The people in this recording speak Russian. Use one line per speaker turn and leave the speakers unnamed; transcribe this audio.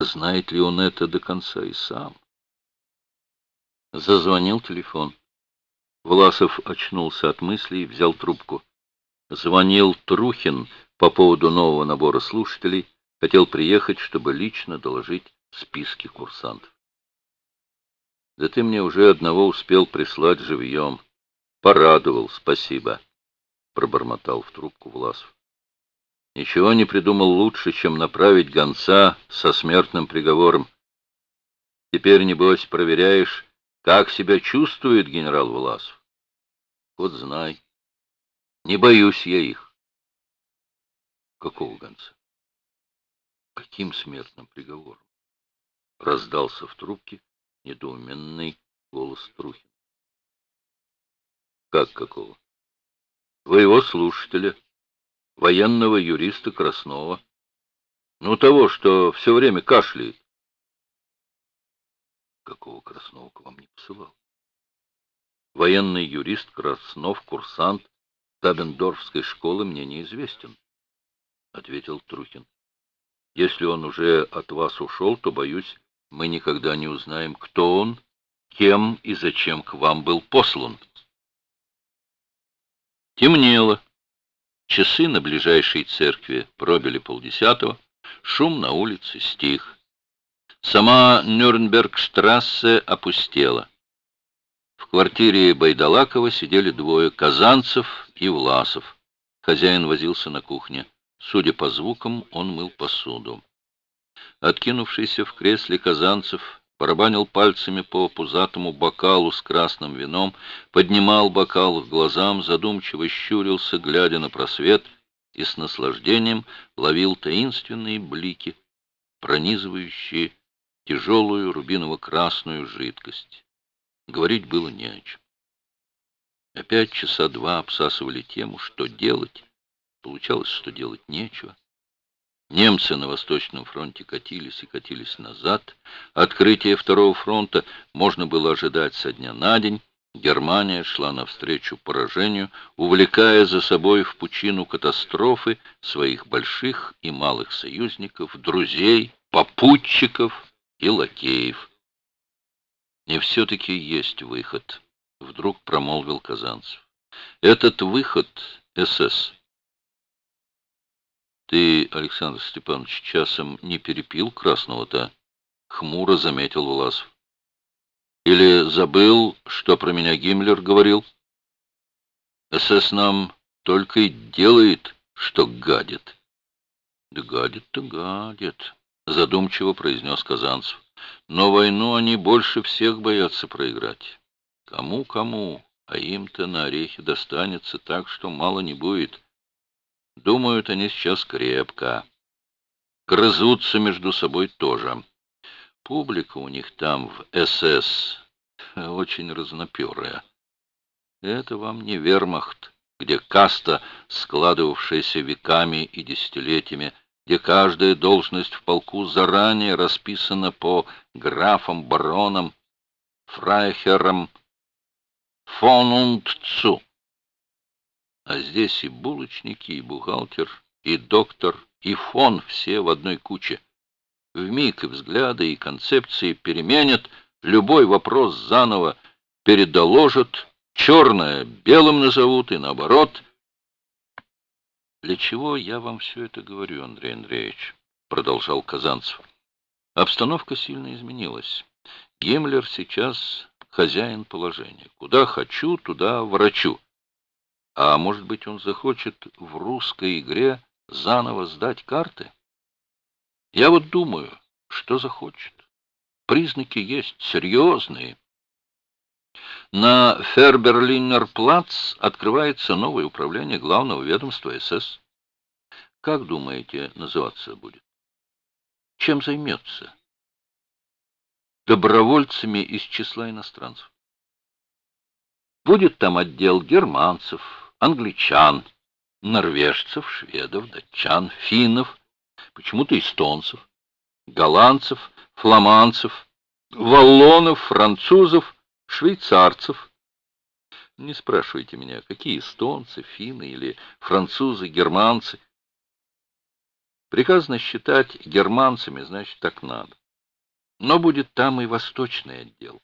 Знает ли он это до конца и сам? Зазвонил телефон. Власов очнулся от мыслей и взял трубку. Звонил Трухин по поводу нового набора слушателей, хотел приехать, чтобы лично доложить списки курсантов. Да ты мне уже одного успел прислать живьем. Порадовал, спасибо, — пробормотал в трубку Власов. Ничего не придумал лучше, чем направить гонца со смертным приговором. Теперь, небось, проверяешь, как себя чувствует генерал Власов. Вот знай. Не боюсь я их. Какого гонца? Каким смертным приговором? Раздался в трубке недоуменный голос Трухина. Как какого? Твоего слушателя военного юриста Краснова. Ну, того, что все время кашляет. Какого Краснова к вам не посылал? Военный юрист Краснов, курсант Табендорфской школы, мне неизвестен, — ответил Трухин. Если он уже от вас ушел, то, боюсь, мы никогда не узнаем, кто он, кем и зачем к вам был послан. Темнело. Часы на ближайшей церкви пробили полдесятого, шум на улице стих. Сама Нюрнбергштрассе опустела. В квартире Байдалакова сидели двое, Казанцев и Власов. Хозяин возился на кухне. Судя по звукам, он мыл посуду. Откинувшийся в кресле Казанцев барабанил пальцами по пузатому бокалу с красным вином, поднимал бокал к глазам, задумчиво щурился, глядя на просвет, и с наслаждением ловил таинственные блики, пронизывающие тяжелую рубиново-красную жидкость. Говорить было не о чем. Опять часа два обсасывали тему, что делать. Получалось, что делать нечего. Немцы на Восточном фронте катились и катились назад. Открытие Второго фронта можно было ожидать со дня на день. Германия шла навстречу поражению, увлекая за собой в пучину катастрофы своих больших и малых союзников, друзей, попутчиков и лакеев. «Не все-таки есть выход», — вдруг промолвил Казанцев. «Этот выход — СС». Ты, Александр Степанович, часом не перепил красного-то? Хмуро заметил Власов. Или забыл, что про меня Гиммлер говорил? СС нам только и делает, что гадит. Да гадит-то гадит, задумчиво произнес Казанцев. Но войну они больше всех боятся проиграть. Кому-кому, а им-то на орехи достанется так, что мало не будет. Думают они сейчас крепко. Грызутся между собой тоже. Публика у них там в СС очень разноперая. Это вам не вермахт, где каста, складывавшаяся веками и десятилетиями, где каждая должность в полку заранее расписана по графам, баронам, фрайхерам, фонунтцу. А здесь и булочники, и бухгалтер, и доктор, и фон все в одной куче. Вмиг и взгляды, и концепции переменят, любой вопрос заново передоложат, черное белым назовут и наоборот. «Для чего я вам все это говорю, Андрей Андреевич?» — продолжал Казанцев. Обстановка сильно изменилась. Гиммлер сейчас хозяин положения. Куда хочу, туда врачу. А может быть, он захочет в русской игре заново сдать карты? Я вот думаю, что захочет. Признаки есть серьезные. На Ферберлинер-плац открывается новое управление главного ведомства СС. Как думаете, называться будет? Чем займется? Добровольцами из числа иностранцев. Будет там отдел германцев, англичан, норвежцев, шведов, датчан, финнов, почему-то эстонцев, голландцев, фламандцев, валлонов, французов, швейцарцев. Не спрашивайте меня, какие эстонцы, финны или французы, германцы. Приказано считать германцами, значит, так надо. Но будет там и восточный отдел.